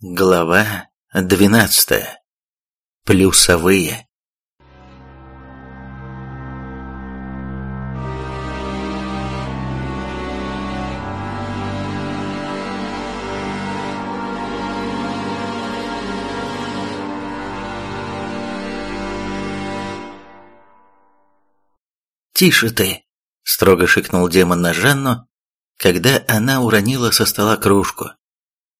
Глава двенадцатая. Плюсовые. «Тише ты!» – строго шикнул демон на Жанну, когда она уронила со стола кружку.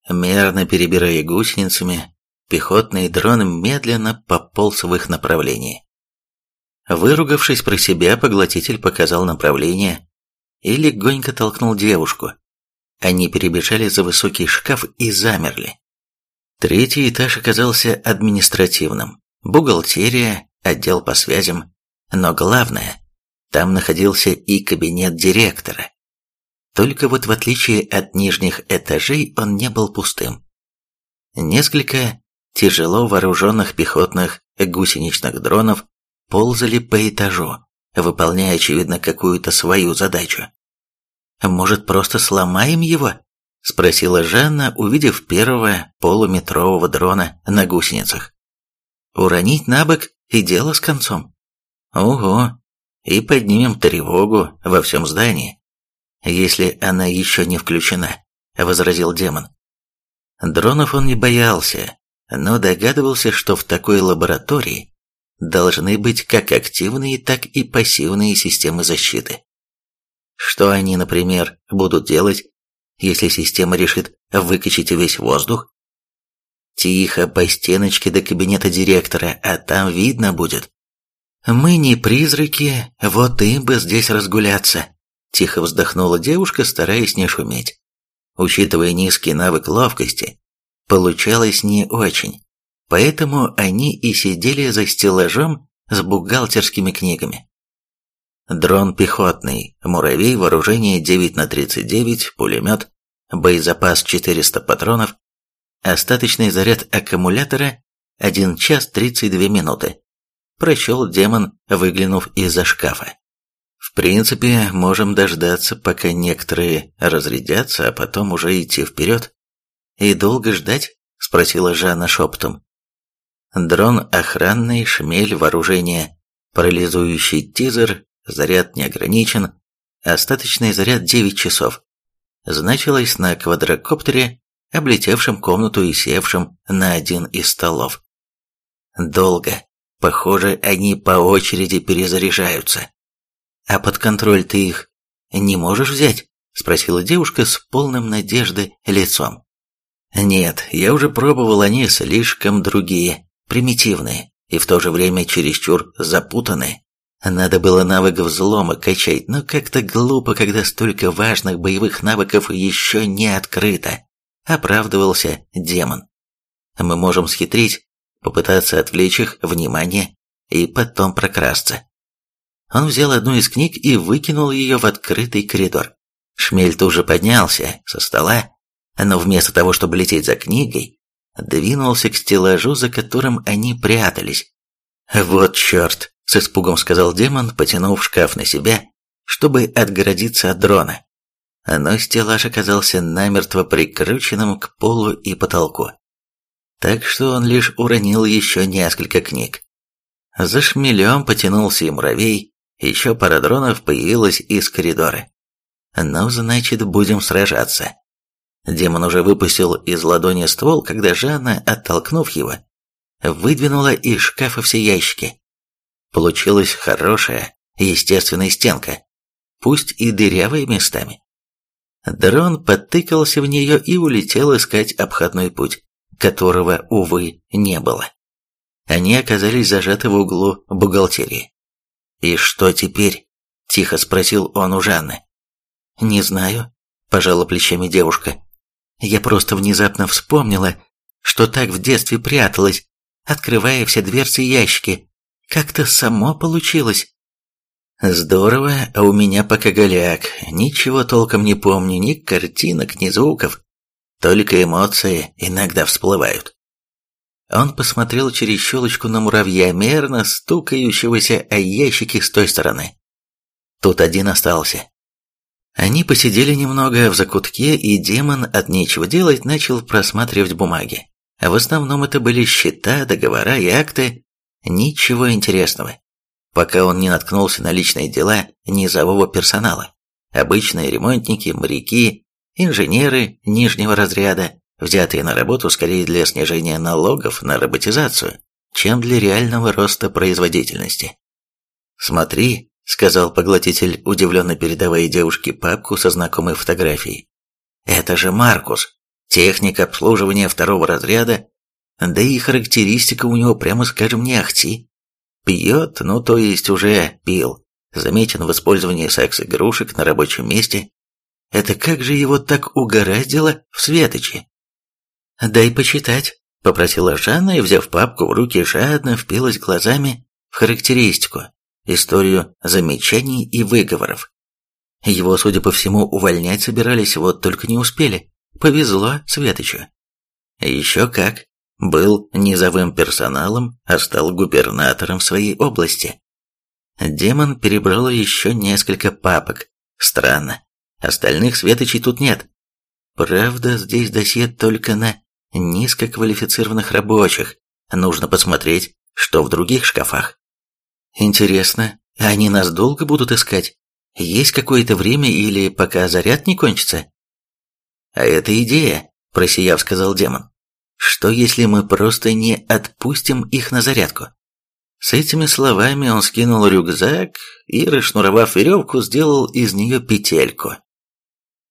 Мерно перебирая гусеницами, пехотный дрон медленно пополз в их направлении. Выругавшись про себя, поглотитель показал направление и легонько толкнул девушку. Они перебежали за высокий шкаф и замерли. Третий этаж оказался административным. Бухгалтерия, отдел по связям. Но главное, там находился и кабинет директора. Только вот в отличие от нижних этажей он не был пустым. Несколько тяжело вооруженных пехотных гусеничных дронов ползали по этажу, выполняя, очевидно, какую-то свою задачу. «Может, просто сломаем его?» – спросила Жанна, увидев первого полуметрового дрона на гусеницах. «Уронить на бок и дело с концом». «Ого! И поднимем тревогу во всем здании если она еще не включена», — возразил демон. Дронов он не боялся, но догадывался, что в такой лаборатории должны быть как активные, так и пассивные системы защиты. Что они, например, будут делать, если система решит выкачать весь воздух? Тихо по стеночке до кабинета директора, а там видно будет. Мы не призраки, вот им бы здесь разгуляться. Тихо вздохнула девушка, стараясь не шуметь. Учитывая низкий навык ловкости, получалось не очень. Поэтому они и сидели за стеллажом с бухгалтерскими книгами. Дрон пехотный, муравей, вооружение 9 на 39, пулемет, боезапас 400 патронов, остаточный заряд аккумулятора 1 час 32 минуты. Прочел демон, выглянув из-за шкафа. В принципе, можем дождаться, пока некоторые разрядятся, а потом уже идти вперед. И долго ждать? Спросила Жанна шепотом. Дрон охранный, шмель, вооружение, парализующий тизер, заряд не ограничен, остаточный заряд 9 часов. Значилось на квадрокоптере, облетевшем комнату и севшем на один из столов. Долго. Похоже, они по очереди перезаряжаются. «А под контроль ты их не можешь взять?» – спросила девушка с полным надежды лицом. «Нет, я уже пробовал, они слишком другие, примитивные и в то же время чересчур запутанные. Надо было навык взлома качать, но как-то глупо, когда столько важных боевых навыков еще не открыто», – оправдывался демон. «Мы можем схитрить, попытаться отвлечь их внимание и потом прокрасться. Он взял одну из книг и выкинул ее в открытый коридор. Шмель тоже поднялся со стола, но вместо того, чтобы лететь за книгой, двинулся к стеллажу, за которым они прятались. «Вот черт!» – с испугом сказал демон, потянув шкаф на себя, чтобы отгородиться от дрона. Но стеллаж оказался намертво прикрученным к полу и потолку. Так что он лишь уронил еще несколько книг. За шмелем потянулся и муравей, еще пара дронов появилась из коридора. Ну, значит, будем сражаться. Демон уже выпустил из ладони ствол, когда Жанна, оттолкнув его, выдвинула из шкафа все ящики. Получилась хорошая, естественная стенка, пусть и дырявая местами. Дрон подтыкался в нее и улетел искать обходной путь, которого, увы, не было. Они оказались зажаты в углу бухгалтерии. «И что теперь?» – тихо спросил он у Жанны. «Не знаю», – пожала плечами девушка. «Я просто внезапно вспомнила, что так в детстве пряталась, открывая все дверцы и ящики. Как-то само получилось». «Здорово, а у меня пока голяк. Ничего толком не помню, ни картинок, ни звуков. Только эмоции иногда всплывают». Он посмотрел через щелочку на муравья, мерно стукающегося о ящики с той стороны. Тут один остался. Они посидели немного в закутке, и демон от нечего делать начал просматривать бумаги. В основном это были счета, договора и акты. Ничего интересного. Пока он не наткнулся на личные дела низового персонала. Обычные ремонтники, моряки, инженеры нижнего разряда, взятые на работу скорее для снижения налогов на роботизацию, чем для реального роста производительности. «Смотри», — сказал поглотитель, удивленно передавая девушке папку со знакомой фотографией. «Это же Маркус, техник обслуживания второго разряда, да и характеристика у него, прямо скажем, не ахти. Пьет, ну то есть уже пил, замечен в использовании секс-игрушек на рабочем месте. Это как же его так угораздило в Светоче? «Дай почитать», — попросила Жанна и, взяв папку в руки, жадно впилась глазами в характеристику, историю замечаний и выговоров. Его, судя по всему, увольнять собирались, вот только не успели. Повезло Светочу. Еще как. Был низовым персоналом, а стал губернатором своей области. Демон перебрал еще несколько папок. Странно. Остальных Светочей тут нет. Правда, здесь досье только на низкоквалифицированных рабочих. Нужно посмотреть, что в других шкафах. Интересно, они нас долго будут искать? Есть какое-то время или пока заряд не кончится? А это идея, просияв, сказал демон. Что если мы просто не отпустим их на зарядку? С этими словами он скинул рюкзак и, расшнуровав веревку, сделал из нее петельку.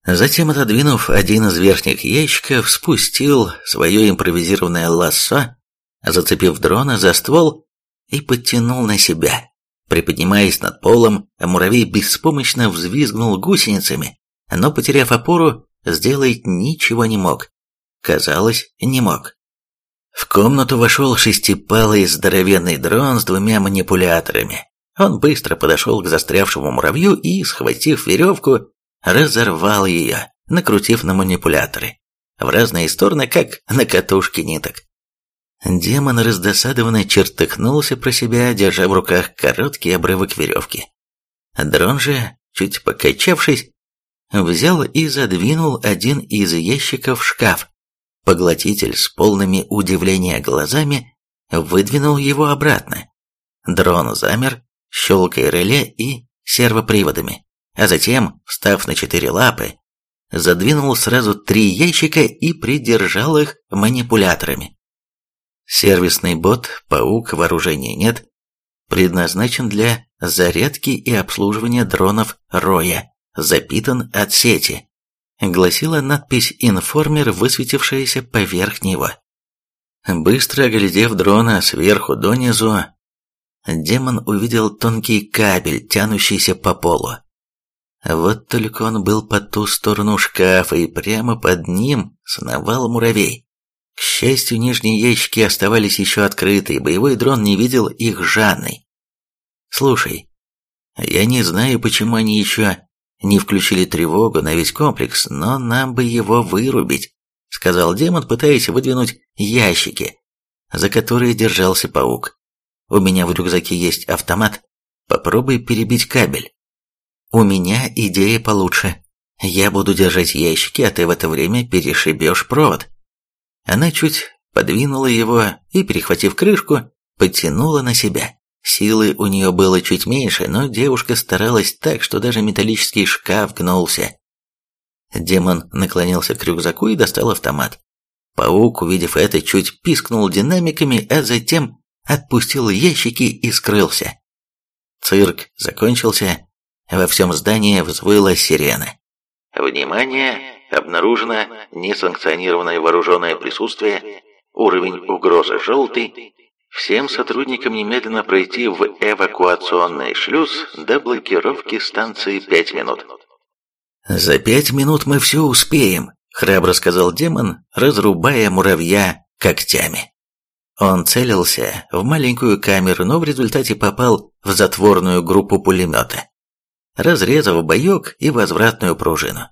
Затем, отодвинув один из верхних ящиков, спустил свое импровизированное лассо, зацепив дрона за ствол и подтянул на себя. Приподнимаясь над полом, муравей беспомощно взвизгнул гусеницами, но, потеряв опору, сделать ничего не мог. Казалось, не мог. В комнату вошел шестипалый здоровенный дрон с двумя манипуляторами. Он быстро подошел к застрявшему муравью и, схватив веревку, разорвал ее, накрутив на манипуляторы. В разные стороны, как на катушке ниток. Демон раздосадованно чертыхнулся про себя, держа в руках короткий обрывок веревки. Дрон же, чуть покачавшись, взял и задвинул один из ящиков в шкаф. Поглотитель с полными удивления глазами выдвинул его обратно. Дрон замер, щелкая реле и сервоприводами а затем, встав на четыре лапы, задвинул сразу три ящика и придержал их манипуляторами. Сервисный бот «Паук» вооружения нет, предназначен для зарядки и обслуживания дронов «Роя», запитан от сети, гласила надпись «Информер», высветившаяся поверх него. Быстро оглядев дрона сверху донизу, демон увидел тонкий кабель, тянущийся по полу. Вот только он был по ту сторону шкафа, и прямо под ним сновал муравей. К счастью, нижние ящики оставались еще открыты, и боевой дрон не видел их Жанной. «Слушай, я не знаю, почему они еще не включили тревогу на весь комплекс, но нам бы его вырубить», сказал демон, пытаясь выдвинуть ящики, за которые держался паук. «У меня в рюкзаке есть автомат. Попробуй перебить кабель». У меня идея получше. Я буду держать ящики, а ты в это время перешибешь провод. Она чуть подвинула его и, перехватив крышку, подтянула на себя. Силы у нее было чуть меньше, но девушка старалась так, что даже металлический шкаф гнулся. Демон наклонился к рюкзаку и достал автомат. Паук, увидев это, чуть пискнул динамиками, а затем отпустил ящики и скрылся. Цирк закончился, во всем здании взвыла сирена. Внимание! Обнаружено несанкционированное вооруженное присутствие. Уровень угрозы желтый. Всем сотрудникам немедленно пройти в эвакуационный шлюз до блокировки станции 5 минут. «За пять минут мы все успеем», — храбро сказал демон, разрубая муравья когтями. Он целился в маленькую камеру, но в результате попал в затворную группу пулемета разрезав боек и возвратную пружину.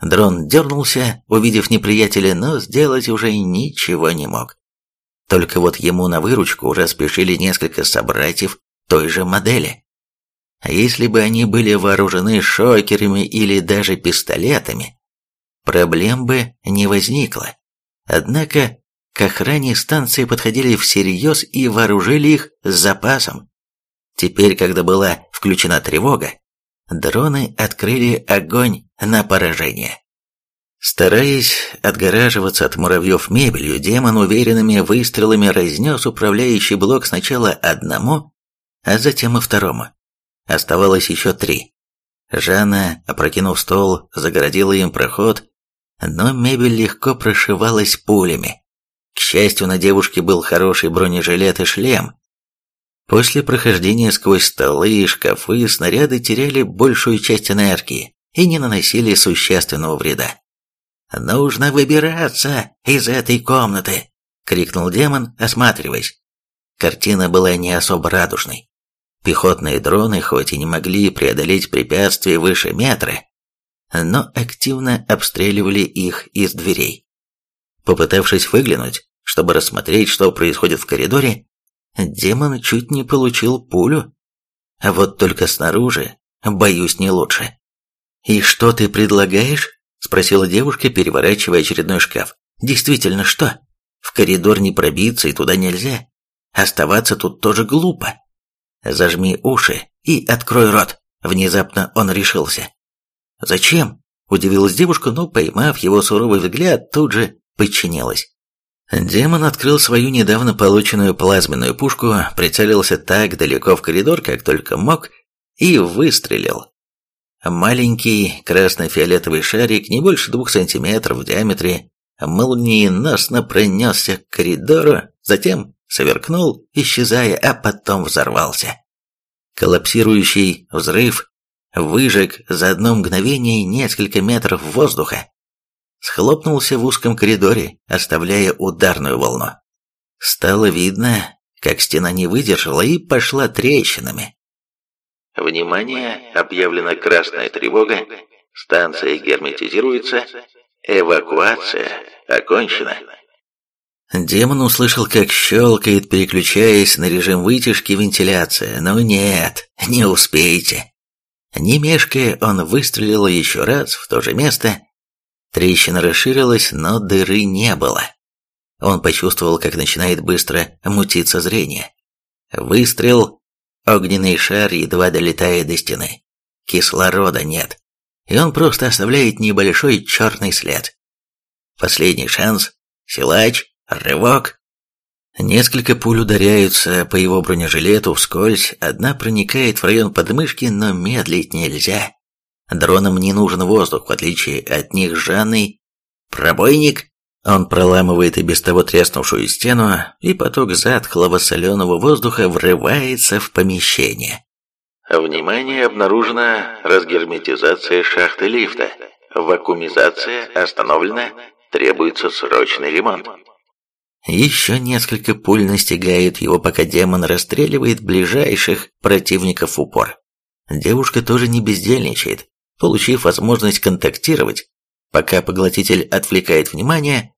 Дрон дернулся, увидев неприятеля, но сделать уже ничего не мог. Только вот ему на выручку уже спешили несколько собратьев той же модели. Если бы они были вооружены шокерами или даже пистолетами, проблем бы не возникло. Однако к охране станции подходили всерьез и вооружили их с запасом. Теперь, когда была включена тревога, дроны открыли огонь на поражение. Стараясь отгораживаться от муравьев мебелью, демон уверенными выстрелами разнес управляющий блок сначала одному, а затем и второму. Оставалось еще три. Жанна, опрокинув стол, загородила им проход, но мебель легко прошивалась пулями. К счастью, на девушке был хороший бронежилет и шлем. После прохождения сквозь столы и шкафы снаряды теряли большую часть энергии и не наносили существенного вреда. «Нужно выбираться из этой комнаты!» — крикнул демон, осматриваясь. Картина была не особо радужной. Пехотные дроны хоть и не могли преодолеть препятствия выше метра, но активно обстреливали их из дверей. Попытавшись выглянуть, чтобы рассмотреть, что происходит в коридоре, демон чуть не получил пулю. А вот только снаружи, боюсь, не лучше. «И что ты предлагаешь?» – спросила девушка, переворачивая очередной шкаф. «Действительно, что? В коридор не пробиться и туда нельзя. Оставаться тут тоже глупо. Зажми уши и открой рот». Внезапно он решился. «Зачем?» – удивилась девушка, но, поймав его суровый взгляд, тут же подчинилась. Демон открыл свою недавно полученную плазменную пушку, прицелился так далеко в коридор, как только мог, и выстрелил. Маленький красно-фиолетовый шарик, не больше двух сантиметров в диаметре, молниеносно пронесся к коридору, затем сверкнул, исчезая, а потом взорвался. Коллапсирующий взрыв выжег за одно мгновение несколько метров воздуха, схлопнулся в узком коридоре, оставляя ударную волну. Стало видно, как стена не выдержала и пошла трещинами. Внимание, объявлена красная тревога, станция герметизируется, эвакуация окончена. Демон услышал, как щелкает, переключаясь на режим вытяжки вентиляция, но нет, не успеете. Не мешкая, он выстрелил еще раз в то же место. Трещина расширилась, но дыры не было. Он почувствовал, как начинает быстро мутиться зрение. Выстрел, огненный шар едва долетает до стены. Кислорода нет, и он просто оставляет небольшой черный след. Последний шанс, силач, рывок, Несколько пуль ударяются по его бронежилету вскользь, одна проникает в район подмышки, но медлить нельзя. Дронам не нужен воздух, в отличие от них Жанной. Пробойник! Он проламывает и без того треснувшую стену, и поток затхлого соленого воздуха врывается в помещение. Внимание, обнаружена разгерметизация шахты лифта. Вакуумизация остановлена, требуется срочный ремонт. Еще несколько пуль настигают его, пока демон расстреливает ближайших противников в упор. Девушка тоже не бездельничает. Получив возможность контактировать, пока поглотитель отвлекает внимание,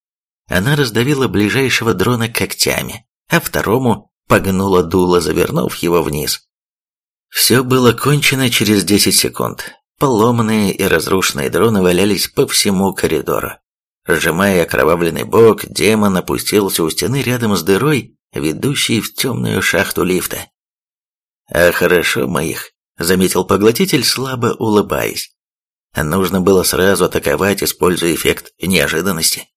она раздавила ближайшего дрона когтями, а второму погнула дуло, завернув его вниз. Все было кончено через 10 секунд. Поломанные и разрушенные дроны валялись по всему коридору. Сжимая окровавленный бок, демон опустился у стены рядом с дырой, ведущей в темную шахту лифта. «А хорошо моих», — заметил поглотитель, слабо улыбаясь. Нужно было сразу атаковать, используя эффект неожиданности.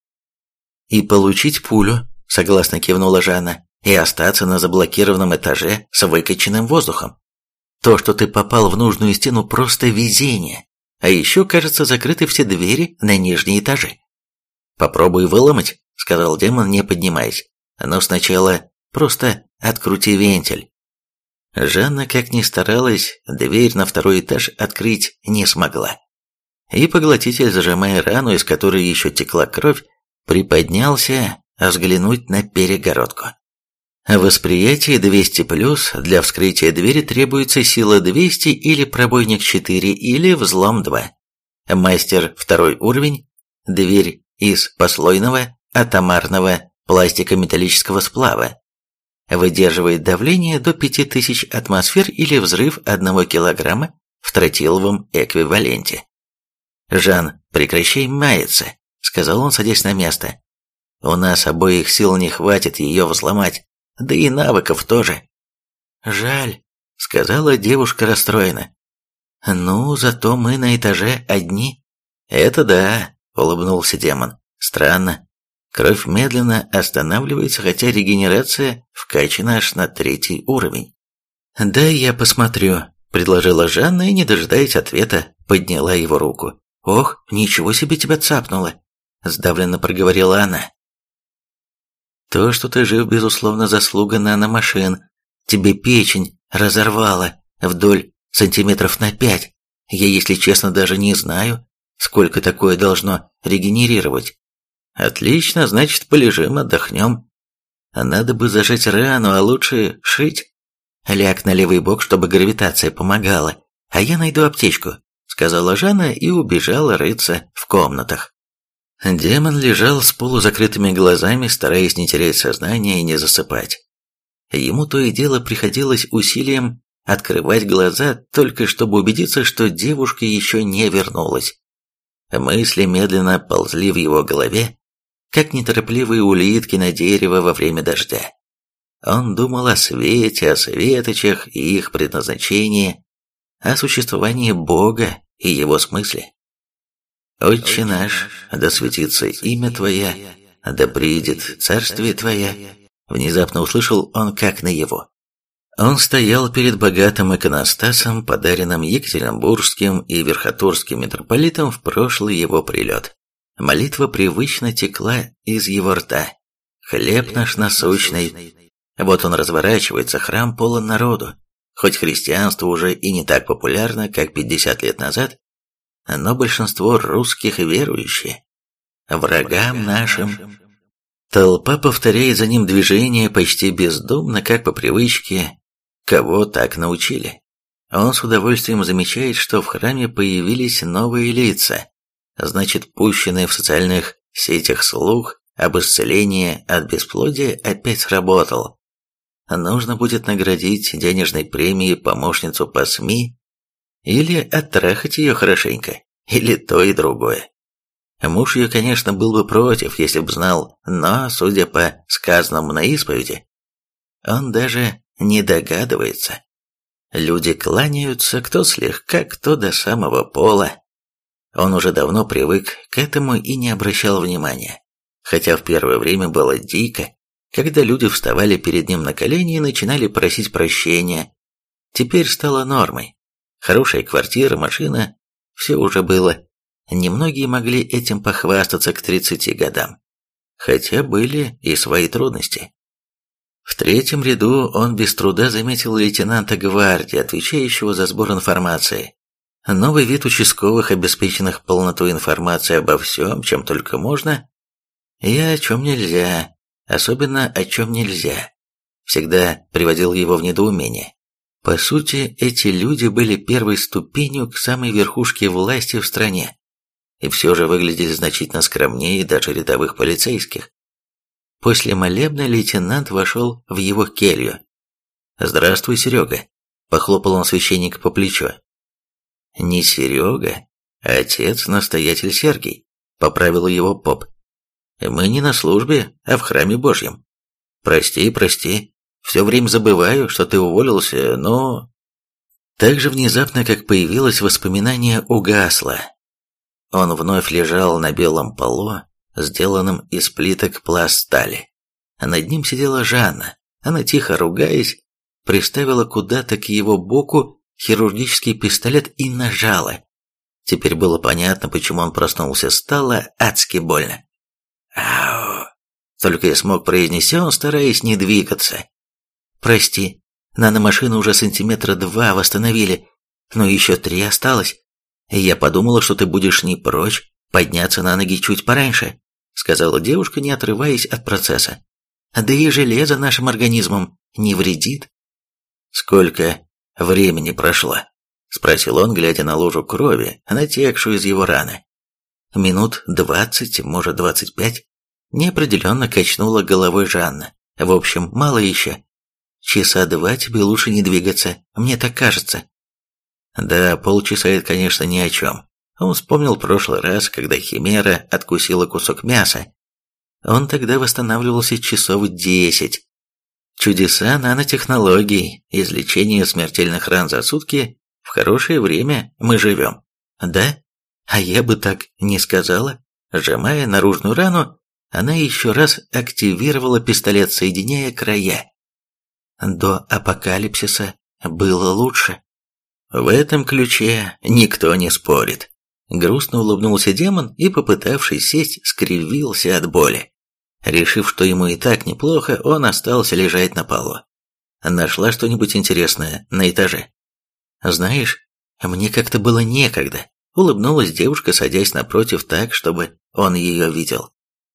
«И получить пулю», — согласно кивнула Жанна, «и остаться на заблокированном этаже с выкачанным воздухом. То, что ты попал в нужную стену, просто везение. А еще, кажется, закрыты все двери на нижние этажи». «Попробуй выломать», — сказал демон, не поднимаясь. «Но сначала просто открути вентиль». Жанна, как ни старалась, дверь на второй этаж открыть не смогла. И поглотитель, зажимая рану, из которой еще текла кровь, приподнялся взглянуть на перегородку. В восприятии 200+, для вскрытия двери требуется сила 200 или пробойник 4 или взлом 2. Мастер второй уровень, дверь из послойного атомарного пластика-металлического сплава. выдерживает давление до 5000 атмосфер или взрыв 1 килограмма в тротиловом эквиваленте. «Жан, прекращай маяться», — сказал он, садясь на место. «У нас обоих сил не хватит ее взломать, да и навыков тоже». «Жаль», — сказала девушка расстроена. «Ну, зато мы на этаже одни». «Это да», — улыбнулся демон. «Странно. Кровь медленно останавливается, хотя регенерация вкачана аж на третий уровень». «Да, я посмотрю», — предложила Жанна и, не дожидаясь ответа, подняла его руку. «Ох, ничего себе тебя цапнуло!» – сдавленно проговорила она. «То, что ты жив, безусловно, заслуга наномашин. Тебе печень разорвало вдоль сантиметров на пять. Я, если честно, даже не знаю, сколько такое должно регенерировать. Отлично, значит, полежим, отдохнем. Надо бы зажать рану, а лучше шить. Ляг на левый бок, чтобы гравитация помогала, а я найду аптечку сказала Жанна и убежала рыться в комнатах. Демон лежал с полузакрытыми глазами, стараясь не терять сознание и не засыпать. Ему то и дело приходилось усилием открывать глаза, только чтобы убедиться, что девушка еще не вернулась. Мысли медленно ползли в его голове, как неторопливые улитки на дерево во время дождя. Он думал о свете, о светочах и их предназначении, о существовании Бога и его смысле. «Отче наш, да светится имя Твое, да придет царствие Твое», внезапно услышал он как на его. Он стоял перед богатым иконостасом, подаренным Екатеринбургским и Верхотурским митрополитом в прошлый его прилет. Молитва привычно текла из его рта. «Хлеб наш насущный». Вот он разворачивается, храм полон народу. Хоть христианство уже и не так популярно, как 50 лет назад, но большинство русских верующие. Врагам нашим. Толпа повторяет за ним движение почти бездумно, как по привычке, кого так научили. Он с удовольствием замечает, что в храме появились новые лица. Значит, пущенный в социальных сетях слух об исцелении от бесплодия опять сработал нужно будет наградить денежной премией помощницу по СМИ или оттрахать ее хорошенько, или то и другое. Муж ее, конечно, был бы против, если б знал, но, судя по сказанному на исповеди, он даже не догадывается. Люди кланяются, кто слегка, кто до самого пола. Он уже давно привык к этому и не обращал внимания, хотя в первое время было дико, когда люди вставали перед ним на колени и начинали просить прощения. Теперь стало нормой. Хорошая квартира, машина, все уже было. Немногие могли этим похвастаться к 30 годам. Хотя были и свои трудности. В третьем ряду он без труда заметил лейтенанта гвардии, отвечающего за сбор информации. Новый вид участковых, обеспеченных полнотой информации обо всем, чем только можно, и о чем нельзя, особенно о чем нельзя, всегда приводил его в недоумение. По сути, эти люди были первой ступенью к самой верхушке власти в стране, и все же выглядели значительно скромнее даже рядовых полицейских. После молебна лейтенант вошел в его келью. «Здравствуй, Серега», — похлопал он священника по плечу. «Не Серега, а отец-настоятель Сергий», — поправил его поп. Мы не на службе, а в храме Божьем. Прости, прости, все время забываю, что ты уволился, но...» Так же внезапно, как появилось воспоминание, угасло. Он вновь лежал на белом полу, сделанном из плиток пластали. Над ним сидела Жанна. Она, тихо ругаясь, приставила куда-то к его боку хирургический пистолет и нажала. Теперь было понятно, почему он проснулся. Стало адски больно. «Ау!» Только я смог произнести он, стараясь не двигаться. «Прости, наномашину уже сантиметра два восстановили, но еще три осталось. Я подумала, что ты будешь не прочь подняться на ноги чуть пораньше», сказала девушка, не отрываясь от процесса. «Да и железо нашим организмам не вредит». «Сколько времени прошло?» спросил он, глядя на лужу крови, натекшую из его раны. «Минут двадцать, может, двадцать пять?» Неопределенно качнула головой Жанна. В общем, мало еще. часа два тебе лучше не двигаться, мне так кажется». Да, полчаса это, конечно, ни о чем. Он вспомнил прошлый раз, когда Химера откусила кусок мяса. Он тогда восстанавливался часов десять. Чудеса нанотехнологий, излечение смертельных ран за сутки. В хорошее время мы живем. Да? А я бы так не сказала. Сжимая наружную рану, она еще раз активировала пистолет, соединяя края. До апокалипсиса было лучше. В этом ключе никто не спорит. Грустно улыбнулся демон и, попытавшись сесть, скривился от боли. Решив, что ему и так неплохо, он остался лежать на полу. Нашла что-нибудь интересное на этаже. Знаешь, мне как-то было некогда. Улыбнулась девушка, садясь напротив так, чтобы он ее видел.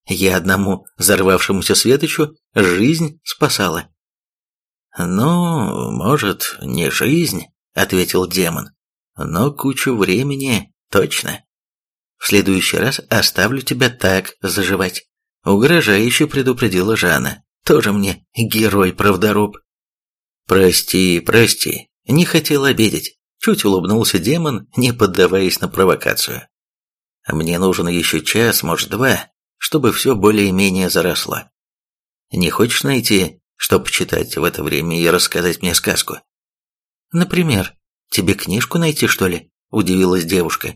Я одному взорвавшемуся светочу жизнь спасала. «Ну, может, не жизнь», — ответил демон, — «но кучу времени точно. В следующий раз оставлю тебя так заживать», — угрожающе предупредила Жанна. «Тоже мне герой-правдоруб». «Прости, прости, не хотел обидеть», — чуть улыбнулся демон, не поддаваясь на провокацию. «Мне нужен еще час, может, два, чтобы все более-менее заросло. Не хочешь найти, что почитать в это время и рассказать мне сказку?» «Например, тебе книжку найти, что ли?» – удивилась девушка.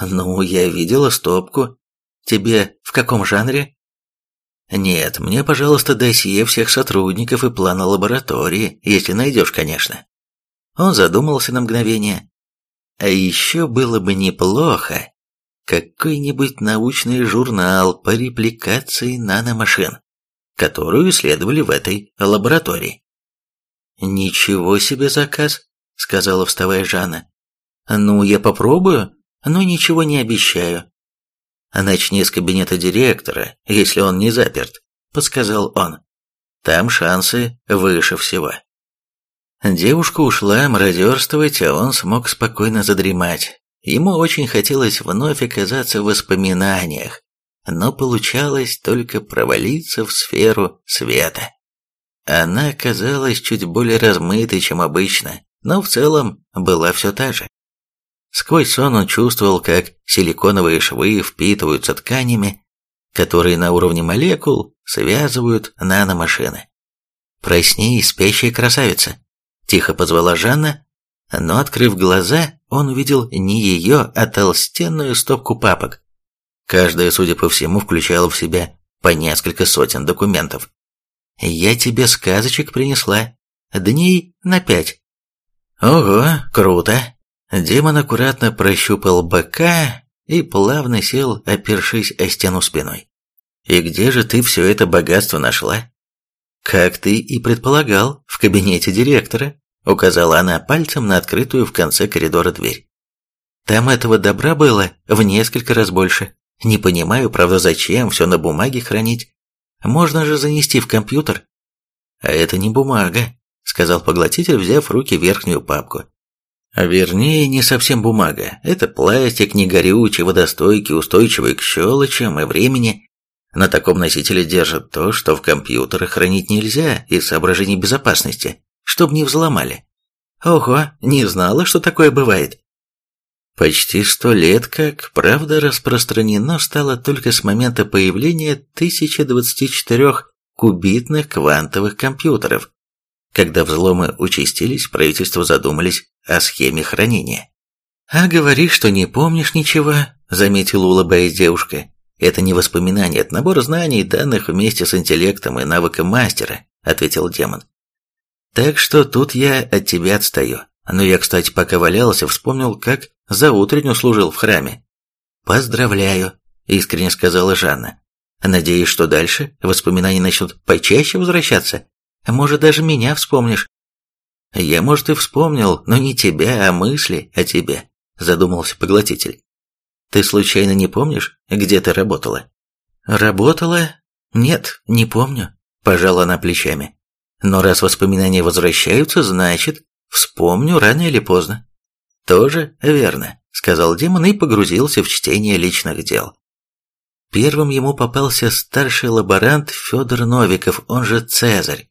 «Ну, я видела стопку. Тебе в каком жанре?» «Нет, мне, пожалуйста, досье всех сотрудников и плана лаборатории, если найдешь, конечно». Он задумался на мгновение. «А еще было бы неплохо какой-нибудь научный журнал по репликации наномашин, которую исследовали в этой лаборатории. «Ничего себе заказ», — сказала, вставая Жанна. «Ну, я попробую, но ничего не обещаю». «Начни с кабинета директора, если он не заперт», — подсказал он. «Там шансы выше всего». Девушка ушла мародерствовать, а он смог спокойно задремать. Ему очень хотелось вновь оказаться в воспоминаниях, но получалось только провалиться в сферу света. Она казалась чуть более размытой, чем обычно, но в целом была все та же. Сквозь сон он чувствовал, как силиконовые швы впитываются тканями, которые на уровне молекул связывают наномашины. «Проснись, спящая красавица!» – тихо позвала Жанна, но, открыв глаза, он увидел не ее, а толстенную стопку папок. Каждая, судя по всему, включала в себя по несколько сотен документов. Я тебе сказочек принесла. Дней на пять. Ого, круто. Демон аккуратно прощупал бока и плавно сел, опершись о стену спиной. И где же ты все это богатство нашла? Как ты и предполагал, в кабинете директора, указала она пальцем на открытую в конце коридора дверь. Там этого добра было в несколько раз больше. Не понимаю, правда, зачем все на бумаге хранить. Можно же занести в компьютер. А это не бумага, сказал поглотитель, взяв в руки верхнюю папку. А вернее, не совсем бумага. Это пластик, не горючий, водостойкий, устойчивый к щелочам и времени. На таком носителе держат то, что в компьютерах хранить нельзя из соображений безопасности, чтобы не взломали. Ого, не знала, что такое бывает. Почти сто лет как, правда, распространено стало только с момента появления 1024 кубитных квантовых компьютеров. Когда взломы участились, правительство задумались о схеме хранения. «А говоришь, что не помнишь ничего», — заметила, улыбаясь девушка. «Это не воспоминание, это набор знаний, данных вместе с интеллектом и навыком мастера», — ответил демон. «Так что тут я от тебя отстаю. Но я, кстати, пока валялся, вспомнил, как за утреннюю служил в храме. «Поздравляю», — искренне сказала Жанна. «Надеюсь, что дальше воспоминания начнут почаще возвращаться. Может, даже меня вспомнишь». «Я, может, и вспомнил, но не тебя, а мысли о тебе», — задумался поглотитель. «Ты случайно не помнишь, где ты работала?» «Работала? Нет, не помню», — пожала она плечами. «Но раз воспоминания возвращаются, значит, вспомню рано или поздно». «Тоже верно», — сказал демон и погрузился в чтение личных дел. Первым ему попался старший лаборант Федор Новиков, он же Цезарь.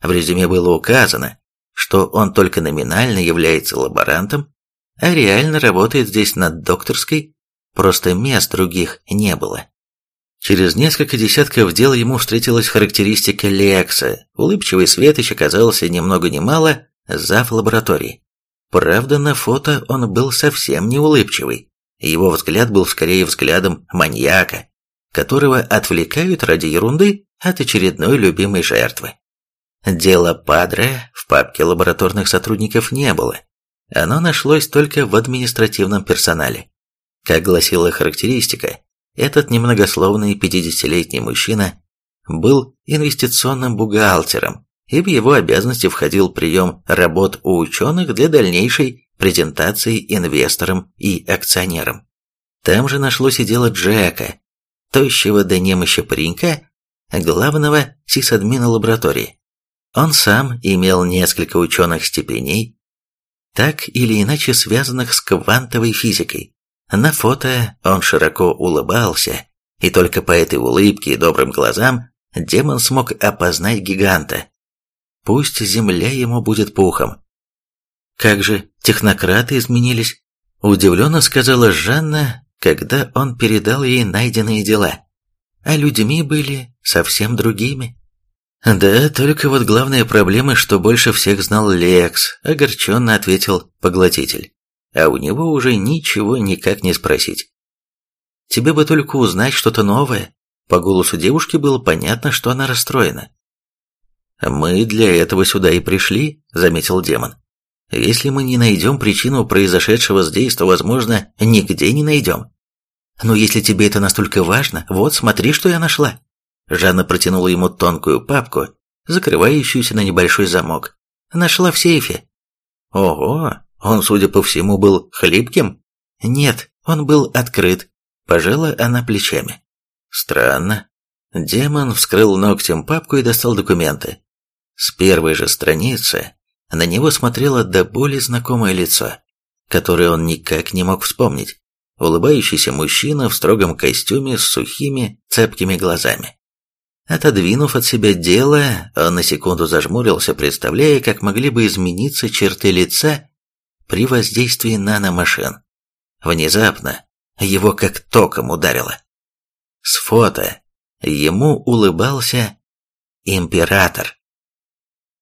В резюме было указано, что он только номинально является лаборантом, а реально работает здесь над докторской, просто мест других не было. Через несколько десятков дел ему встретилась характеристика Лекса. Улыбчивый Светоч оказался ни много ни мало зав лаборатории. Правда, на фото он был совсем не улыбчивый. Его взгляд был скорее взглядом маньяка, которого отвлекают ради ерунды от очередной любимой жертвы. Дело Падре в папке лабораторных сотрудников не было. Оно нашлось только в административном персонале. Как гласила характеристика, этот немногословный 50-летний мужчина был инвестиционным бухгалтером, и в его обязанности входил прием работ у ученых для дальнейшей презентации инвесторам и акционерам. Там же нашлось и дело Джека, тощего до немощи паренька, главного сисадмина лаборатории. Он сам имел несколько ученых степеней, так или иначе связанных с квантовой физикой. На фото он широко улыбался, и только по этой улыбке и добрым глазам демон смог опознать гиганта. Пусть земля ему будет пухом. Как же технократы изменились, удивленно сказала Жанна, когда он передал ей найденные дела. А людьми были совсем другими. «Да, только вот главная проблема, что больше всех знал Лекс», — огорченно ответил поглотитель. «А у него уже ничего никак не спросить». «Тебе бы только узнать что-то новое». По голосу девушки было понятно, что она расстроена. «Мы для этого сюда и пришли», — заметил демон. «Если мы не найдем причину произошедшего здесь, то, возможно, нигде не найдем». «Но если тебе это настолько важно, вот смотри, что я нашла». Жанна протянула ему тонкую папку, закрывающуюся на небольшой замок. Нашла в сейфе. Ого, он, судя по всему, был хлипким? Нет, он был открыт. Пожала она плечами. Странно. Демон вскрыл ногтем папку и достал документы. С первой же страницы на него смотрело до боли знакомое лицо, которое он никак не мог вспомнить. Улыбающийся мужчина в строгом костюме с сухими, цепкими глазами. Отодвинув от себя дело, он на секунду зажмурился, представляя, как могли бы измениться черты лица при воздействии наномашин. Внезапно его как током ударило. С фото ему улыбался император.